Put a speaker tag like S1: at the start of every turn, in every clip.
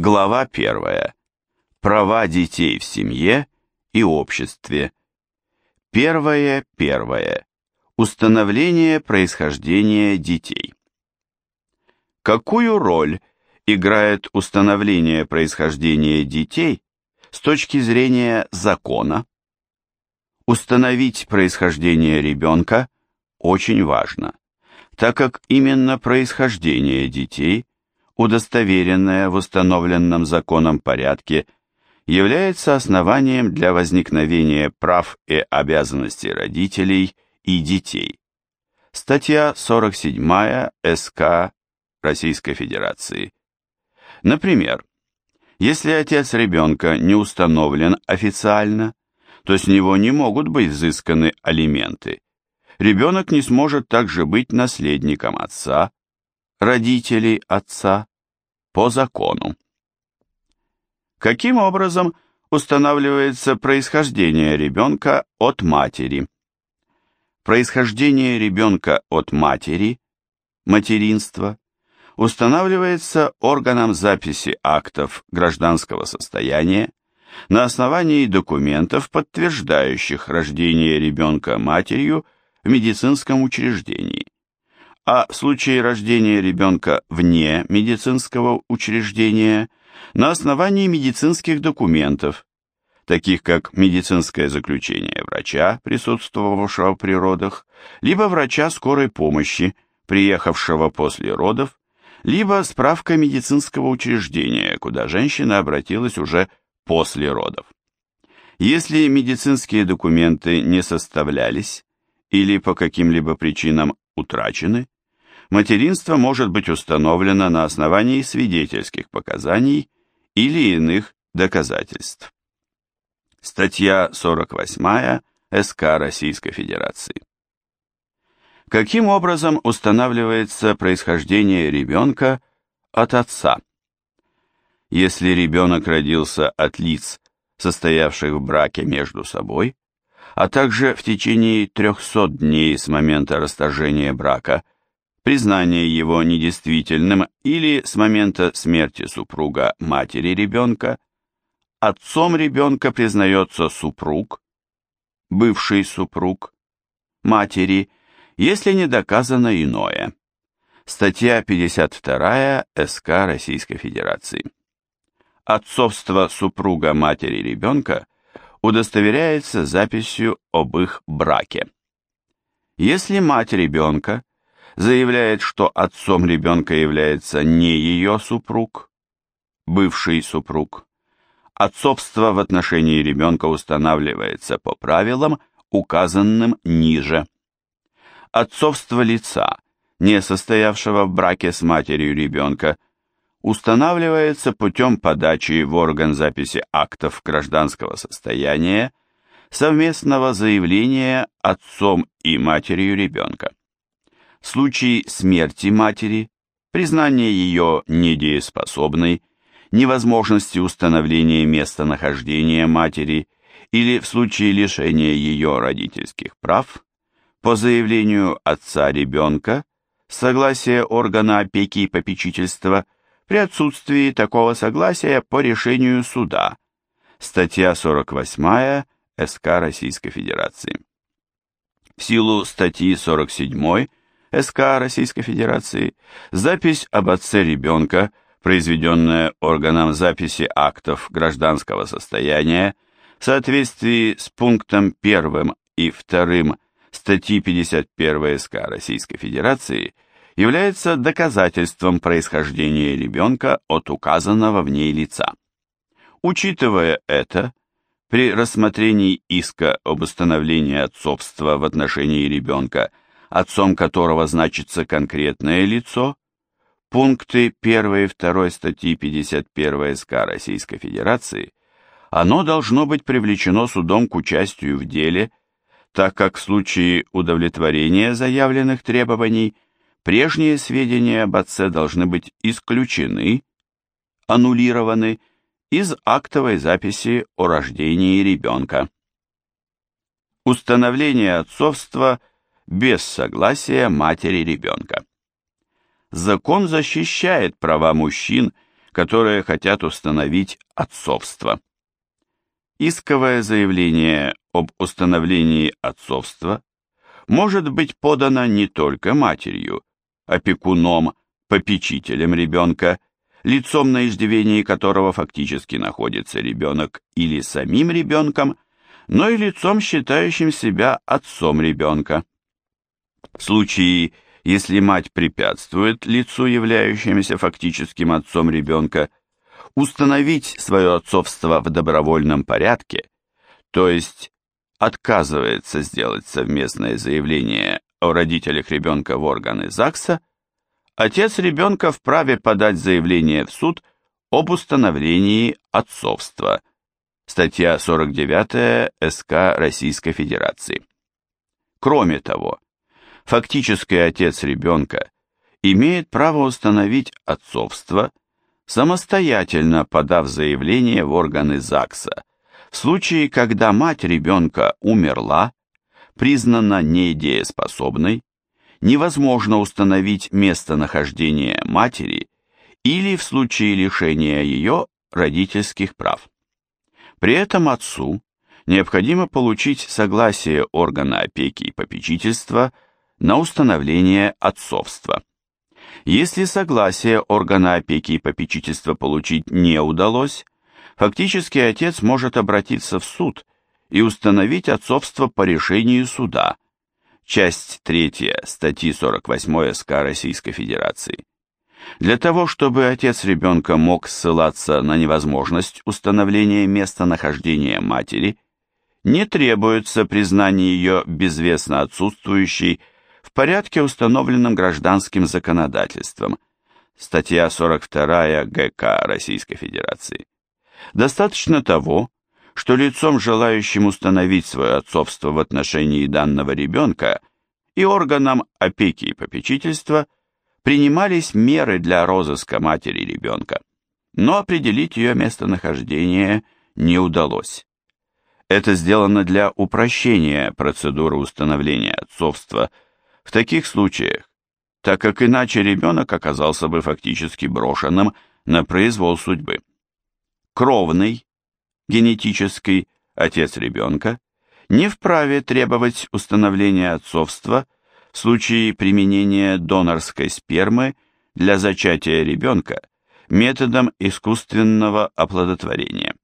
S1: Глава первая. Права детей в семье и обществе. Первое первое. Установление происхождения детей. Какую роль играет установление происхождения детей с точки зрения закона? Установить происхождение ребенка очень важно, так как именно происхождение детей удостоверенное в установленном законом порядке, является основанием для возникновения прав и обязанностей родителей и детей. Статья 47 СК Российской Федерации. Например, если отец ребенка не установлен официально, то с него не могут быть взысканы алименты. Ребенок не сможет также быть наследником отца, родителей отца по закону. Каким образом устанавливается происхождение ребенка от матери? Происхождение ребенка от матери, материнство, устанавливается органом записи актов гражданского состояния на основании документов, подтверждающих рождение ребенка матерью в медицинском учреждении а в случае рождения ребенка вне медицинского учреждения на основании медицинских документов, таких как медицинское заключение врача, присутствовавшего при родах, либо врача скорой помощи, приехавшего после родов, либо справка медицинского учреждения, куда женщина обратилась уже после родов. Если медицинские документы не составлялись или по каким-либо причинам утрачены, материнство может быть установлено на основании свидетельских показаний или иных доказательств. Статья 48 СК Российской Федерации. Каким образом устанавливается происхождение ребенка от отца? Если ребенок родился от лиц, состоявших в браке между собой, а также в течение 300 дней с момента расторжения брака – признание его недействительным или с момента смерти супруга матери ребенка, отцом ребенка признается супруг, бывший супруг, матери, если не доказано иное. Статья 52 СК Российской Федерации. Отцовство супруга матери ребенка удостоверяется записью об их браке. Если мать ребенка заявляет, что отцом ребенка является не ее супруг, бывший супруг. Отцовство в отношении ребенка устанавливается по правилам, указанным ниже. Отцовство лица, не состоявшего в браке с матерью ребенка, устанавливается путем подачи в орган записи актов гражданского состояния совместного заявления отцом и матерью ребенка случай смерти матери, признание ее недееспособной, невозможности установления местонахождения матери или в случае лишения ее родительских прав, по заявлению отца ребенка, согласие органа опеки и попечительства при отсутствии такого согласия по решению суда. Статья 48 СК Российской Федерации. В силу статьи 47 СК Российской Федерации, запись об отце ребенка, произведенная органом записи актов гражданского состояния, в соответствии с пунктом 1 и 2 статьи 51 СК Российской Федерации, является доказательством происхождения ребенка от указанного в ней лица. Учитывая это, при рассмотрении иска об установлении отцовства в отношении ребенка – отцом которого значится конкретное лицо, пункты 1 и 2 статьи 51 СК Российской Федерации, оно должно быть привлечено судом к участию в деле, так как в случае удовлетворения заявленных требований прежние сведения об отце должны быть исключены, аннулированы из актовой записи о рождении ребенка. Установление отцовства – без согласия матери ребенка. Закон защищает права мужчин которые хотят установить отцовство. Исковое заявление об установлении отцовства может быть подано не только матерью, опекуном, попечителем ребенка, лицом на иждивении которого фактически находится ребенок или самим ребенком, но и лицом, считающим себя отцом ребенка. В случае, если мать препятствует лицу, являющемуся фактическим отцом ребенка, установить свое отцовство в добровольном порядке, то есть отказывается сделать совместное заявление о родителях ребенка в органы ЗАГСа, отец ребенка вправе подать заявление в суд об установлении отцовства. Статья 49 СК Российской Федерации. Кроме того, фактический отец ребенка имеет право установить отцовство, самостоятельно подав заявление в органы ЗАГСа, в случае, когда мать ребенка умерла, признана недееспособной, невозможно установить местонахождение матери или в случае лишения ее родительских прав. При этом отцу необходимо получить согласие органа опеки и попечительства на установление отцовства. Если согласие органа опеки и попечительства получить не удалось, фактически отец может обратиться в суд и установить отцовство по решению суда – часть 3 статьи 48 СК Российской Федерации. Для того, чтобы отец ребенка мог ссылаться на невозможность установления местонахождения матери, не требуется признание ее безвестно отсутствующей в порядке, установленном гражданским законодательством. Статья 42 ГК Российской Федерации. Достаточно того, что лицом, желающим установить свое отцовство в отношении данного ребенка и органам опеки и попечительства, принимались меры для розыска матери ребенка, но определить ее местонахождение не удалось. Это сделано для упрощения процедуры установления отцовства в таких случаях, так как иначе ребенок оказался бы фактически брошенным на произвол судьбы. Кровный, генетический отец ребенка не вправе требовать установления отцовства в случае применения донорской спермы для зачатия ребенка методом искусственного оплодотворения.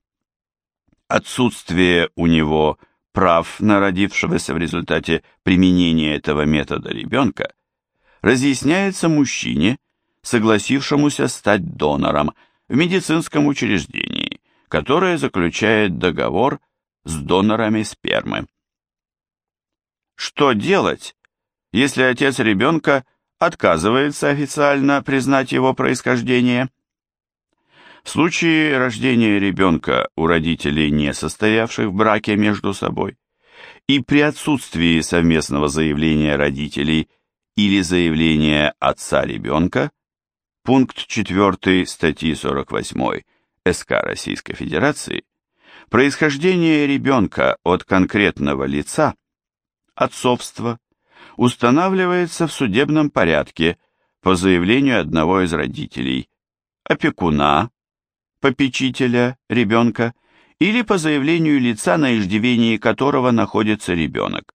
S1: Отсутствие у него прав на родившегося в результате применения этого метода ребенка разъясняется мужчине, согласившемуся стать донором в медицинском учреждении которое заключает договор с донорами спермы. Что делать, если отец ребенка отказывается официально признать его происхождение? В случае рождения ребенка у родителей, не состоявших в браке между собой, и при отсутствии совместного заявления родителей или заявления отца ребенка, пункт 4 статьи 48 СК Российской Федерации, происхождение ребенка от конкретного лица, отцовство, устанавливается в судебном порядке по заявлению одного из родителей, опекуна, попечителя ребенка или по заявлению лица, на иждивении которого находится ребенок,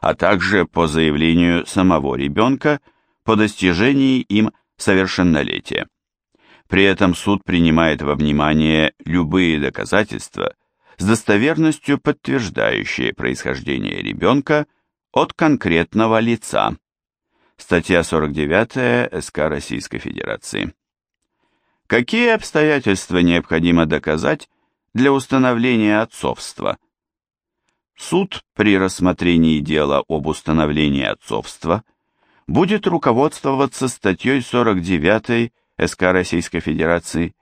S1: а также по заявлению самого ребенка по достижении им совершеннолетия. При этом суд принимает во внимание любые доказательства с достоверностью подтверждающие происхождение ребенка от конкретного лица. Статья 49 СК Российской Федерации. Какие обстоятельства необходимо доказать для установления отцовства? Суд при рассмотрении дела об установлении отцовства будет руководствоваться статьей 49 СК Российской Федерации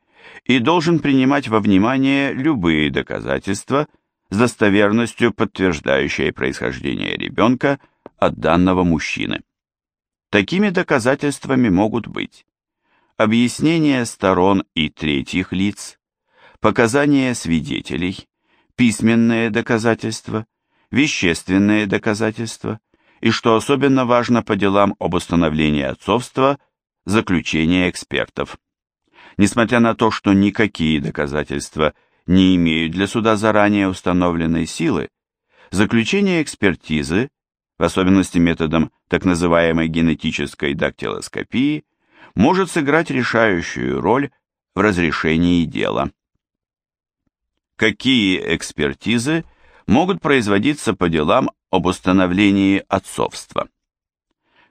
S1: и должен принимать во внимание любые доказательства с достоверностью, подтверждающие происхождение ребенка от данного мужчины. Такими доказательствами могут быть объяснение сторон и третьих лиц, показания свидетелей, письменные доказательства, вещественные доказательства и, что особенно важно по делам об установлении отцовства – Заключение экспертов. Несмотря на то, что никакие доказательства не имеют для суда заранее установленной силы, заключение экспертизы, в особенности методом так называемой генетической дактилоскопии, может сыграть решающую роль в разрешении дела. Какие экспертизы могут производиться по делам об установлении отцовства?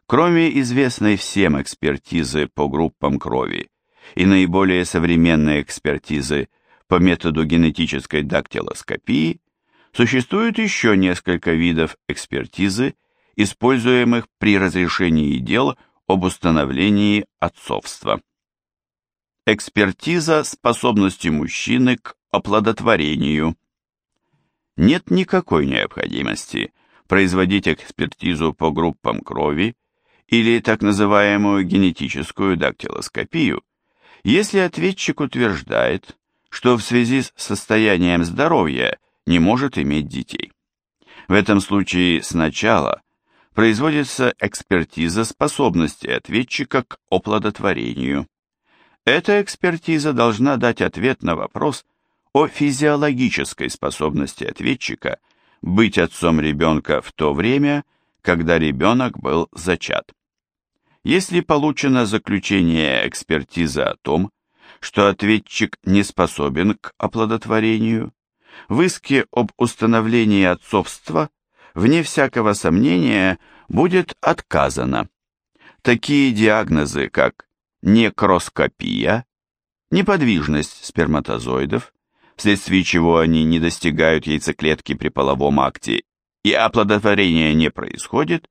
S1: Кроме известной всем экспертизы по группам крови и наиболее современной экспертизы по методу генетической дактилоскопии, существует еще несколько видов экспертизы, используемых при разрешении дел об установлении отцовства. Экспертиза способности мужчины к оплодотворению. Нет никакой необходимости производить экспертизу по группам крови или так называемую генетическую дактилоскопию, если ответчик утверждает, что в связи с состоянием здоровья не может иметь детей. В этом случае сначала производится экспертиза способности ответчика к оплодотворению. Эта экспертиза должна дать ответ на вопрос о физиологической способности ответчика быть отцом ребенка в то время, когда ребенок был зачат. Если получено заключение экспертизы о том, что ответчик не способен к оплодотворению, в иске об установлении отцовства вне всякого сомнения будет отказано. Такие диагнозы, как некроскопия, неподвижность сперматозоидов, вследствие чего они не достигают яйцеклетки при половом акте и оплодотворение не происходит,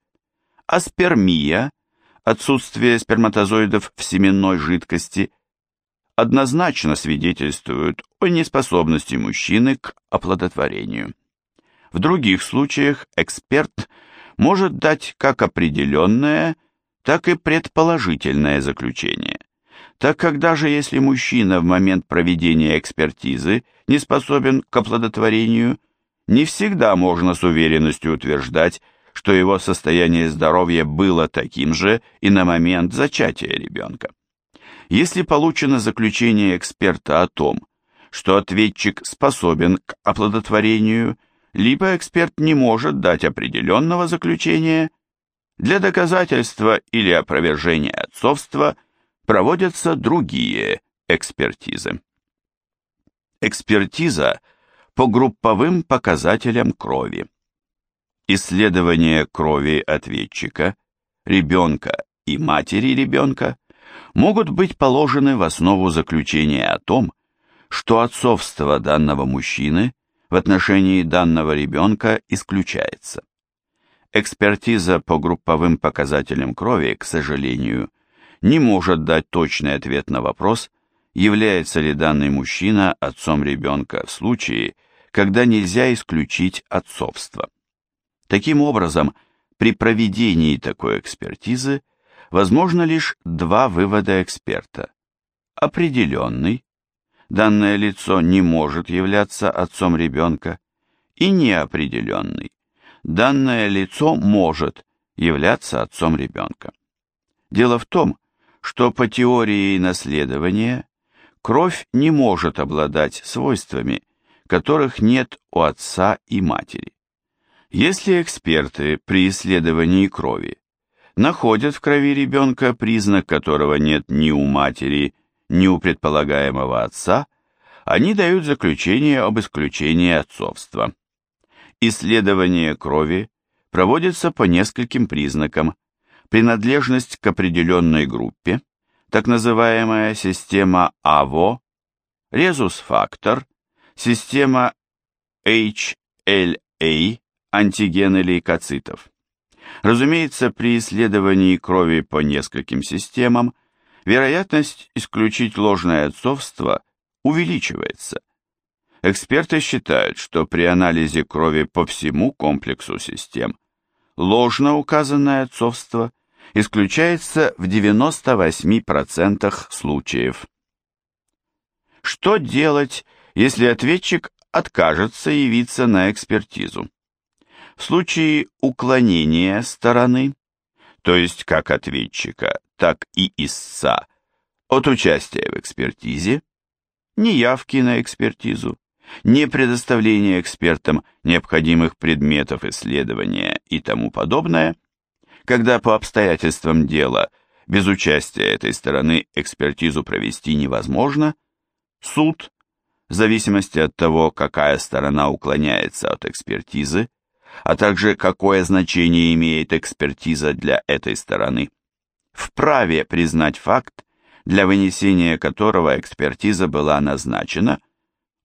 S1: аспермия, отсутствие сперматозоидов в семенной жидкости, однозначно свидетельствуют о неспособности мужчины к оплодотворению. В других случаях эксперт может дать как определенное, так и предположительное заключение, так как даже если мужчина в момент проведения экспертизы не способен к оплодотворению, не всегда можно с уверенностью утверждать, что его состояние здоровья было таким же и на момент зачатия ребенка. Если получено заключение эксперта о том, что ответчик способен к оплодотворению, либо эксперт не может дать определенного заключения, для доказательства или опровержения отцовства проводятся другие экспертизы. Экспертиза по групповым показателям крови. Исследование крови ответчика, ребенка и матери ребенка могут быть положены в основу заключения о том, что отцовство данного мужчины в отношении данного ребенка исключается. Экспертиза по групповым показателям крови, к сожалению, не может дать точный ответ на вопрос, является ли данный мужчина отцом ребенка в случае, когда нельзя исключить отцовство. Таким образом, при проведении такой экспертизы возможно лишь два вывода эксперта. Определенный, данное лицо не может являться отцом ребенка, и неопределенный, данное лицо может являться отцом ребенка. Дело в том, что по теории наследования кровь не может обладать свойствами, которых нет у отца и матери. Если эксперты при исследовании крови находят в крови ребенка признак, которого нет ни у матери, ни у предполагаемого отца, они дают заключение об исключении отцовства. Исследование крови проводится по нескольким признакам. Принадлежность к определенной группе, так называемая система АВО, резус-фактор, система HLA, антигены лейкоцитов. Разумеется, при исследовании крови по нескольким системам вероятность исключить ложное отцовство увеличивается. Эксперты считают, что при анализе крови по всему комплексу систем ложно указанное отцовство исключается в 98% случаев. Что делать, если ответчик откажется явиться на экспертизу? В случае уклонения стороны, то есть как ответчика, так и истца, от участия в экспертизе, неявки на экспертизу, не предоставление экспертам необходимых предметов исследования и тому подобное, когда по обстоятельствам дела без участия этой стороны экспертизу провести невозможно, суд, в зависимости от того, какая сторона уклоняется от экспертизы, а также какое значение имеет экспертиза для этой стороны, вправе признать факт, для вынесения которого экспертиза была назначена,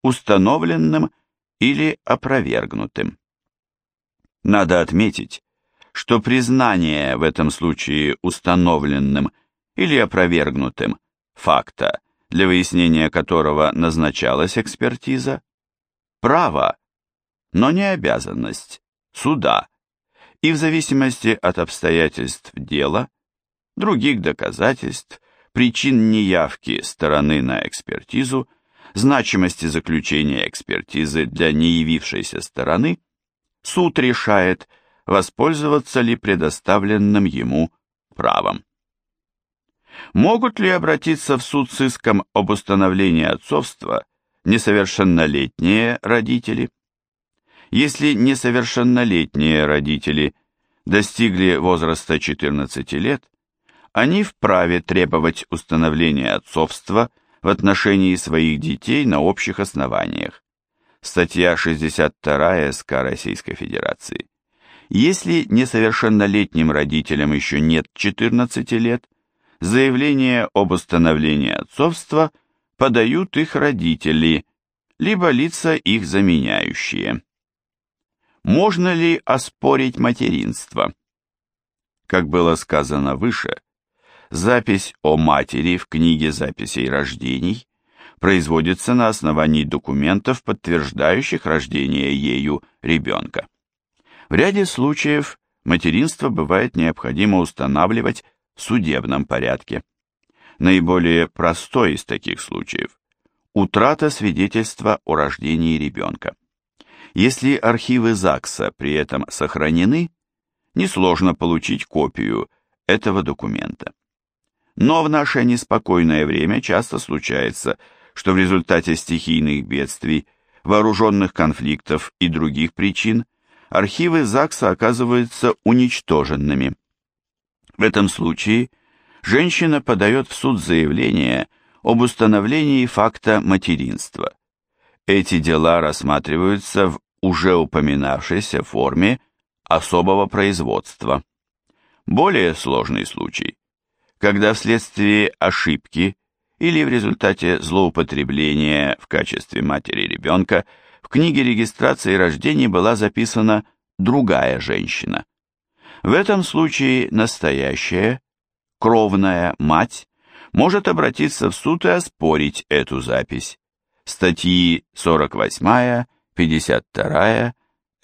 S1: установленным или опровергнутым. Надо отметить, что признание в этом случае установленным или опровергнутым факта, для выяснения которого назначалась экспертиза, право, но не обязанность суда, и в зависимости от обстоятельств дела, других доказательств, причин неявки стороны на экспертизу, значимости заключения экспертизы для неявившейся стороны, суд решает, воспользоваться ли предоставленным ему правом. Могут ли обратиться в суд с иском об установлении отцовства несовершеннолетние родители? Если несовершеннолетние родители достигли возраста 14 лет, они вправе требовать установления отцовства в отношении своих детей на общих основаниях. Статья 62 СК Российской Федерации. Если несовершеннолетним родителям еще нет 14 лет, заявление об установлении отцовства подают их родители, либо лица их заменяющие. Можно ли оспорить материнство? Как было сказано выше, Запись о матери в книге записей рождений производится на основании документов, подтверждающих рождение ею ребенка. В ряде случаев материнство бывает необходимо устанавливать в судебном порядке. Наиболее простой из таких случаев – утрата свидетельства о рождении ребенка. Если архивы ЗАГСа при этом сохранены, несложно получить копию этого документа. Но в наше неспокойное время часто случается, что в результате стихийных бедствий, вооруженных конфликтов и других причин архивы ЗАГСа оказываются уничтоженными. В этом случае женщина подает в суд заявление об установлении факта материнства. Эти дела рассматриваются в уже упоминавшейся форме особого производства. Более сложный случай когда вследствие ошибки или в результате злоупотребления в качестве матери ребенка в книге регистрации рождения была записана другая женщина. В этом случае настоящая, кровная мать может обратиться в суд и оспорить эту запись. Статьи 48, 52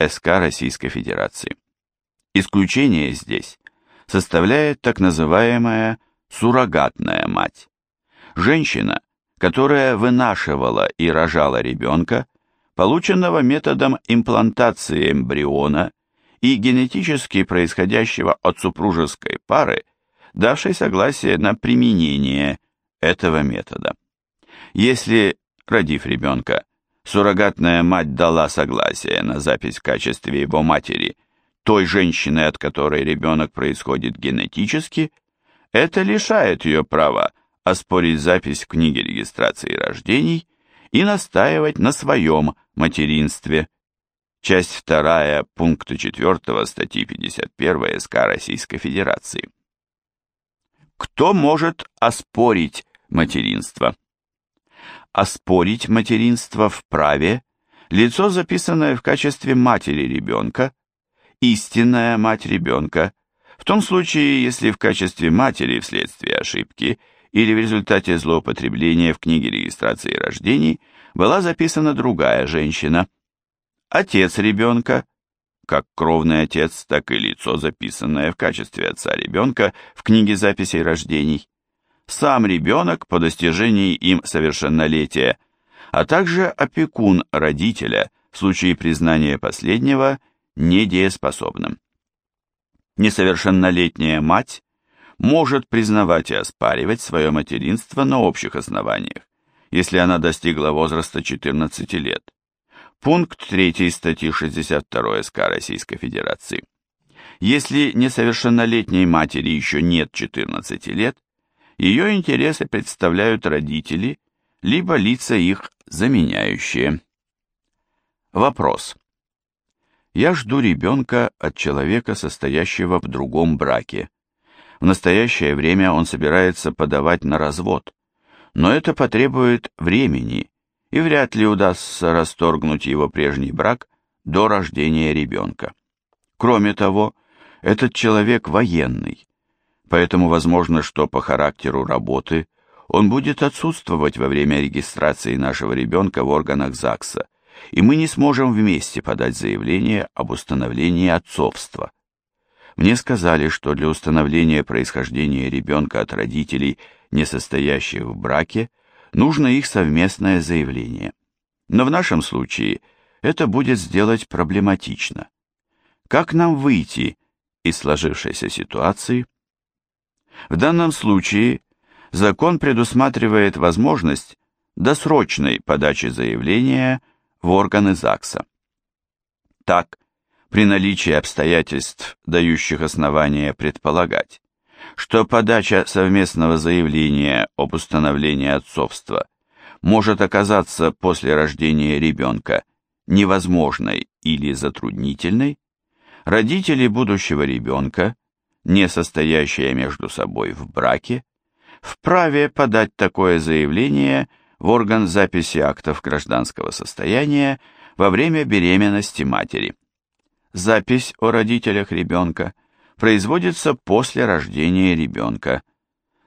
S1: СК Российской Федерации. Исключение здесь составляет так называемая суррогатная мать. Женщина, которая вынашивала и рожала ребенка, полученного методом имплантации эмбриона и генетически происходящего от супружеской пары, давшей согласие на применение этого метода. Если, родив ребенка, суррогатная мать дала согласие на запись в качестве его матери – той женщины, от которой ребенок происходит генетически, это лишает ее права оспорить запись в книге регистрации рождений и настаивать на своем материнстве. Часть 2 пункта 4 статьи 51 СК Российской Федерации. Кто может оспорить материнство? Оспорить материнство вправе лицо, записанное в качестве матери ребенка, истинная мать ребенка, в том случае, если в качестве матери вследствие ошибки или в результате злоупотребления в книге регистрации рождений была записана другая женщина. Отец ребенка, как кровный отец, так и лицо, записанное в качестве отца ребенка в книге записей рождений, сам ребенок по достижении им совершеннолетия, а также опекун родителя в случае признания последнего – недееспособным. Несовершеннолетняя мать может признавать и оспаривать свое материнство на общих основаниях, если она достигла возраста 14 лет. Пункт 3 статьи 62 СК Российской Федерации. Если несовершеннолетней матери еще нет 14 лет, ее интересы представляют родители, либо лица их заменяющие. Вопрос. Я жду ребенка от человека, состоящего в другом браке. В настоящее время он собирается подавать на развод, но это потребует времени, и вряд ли удастся расторгнуть его прежний брак до рождения ребенка. Кроме того, этот человек военный, поэтому возможно, что по характеру работы он будет отсутствовать во время регистрации нашего ребенка в органах ЗАГСа, и мы не сможем вместе подать заявление об установлении отцовства. Мне сказали, что для установления происхождения ребенка от родителей, не состоящих в браке, нужно их совместное заявление. Но в нашем случае это будет сделать проблематично. Как нам выйти из сложившейся ситуации? В данном случае закон предусматривает возможность досрочной подачи заявления в органы ЗАГСа. Так, при наличии обстоятельств, дающих основания предполагать, что подача совместного заявления об установлении отцовства может оказаться после рождения ребенка невозможной или затруднительной, родители будущего ребенка, не состоящие между собой в браке, вправе подать такое заявление в орган записи актов гражданского состояния во время беременности матери. Запись о родителях ребенка производится после рождения ребенка.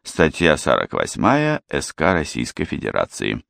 S1: Статья 48 СК Российской Федерации.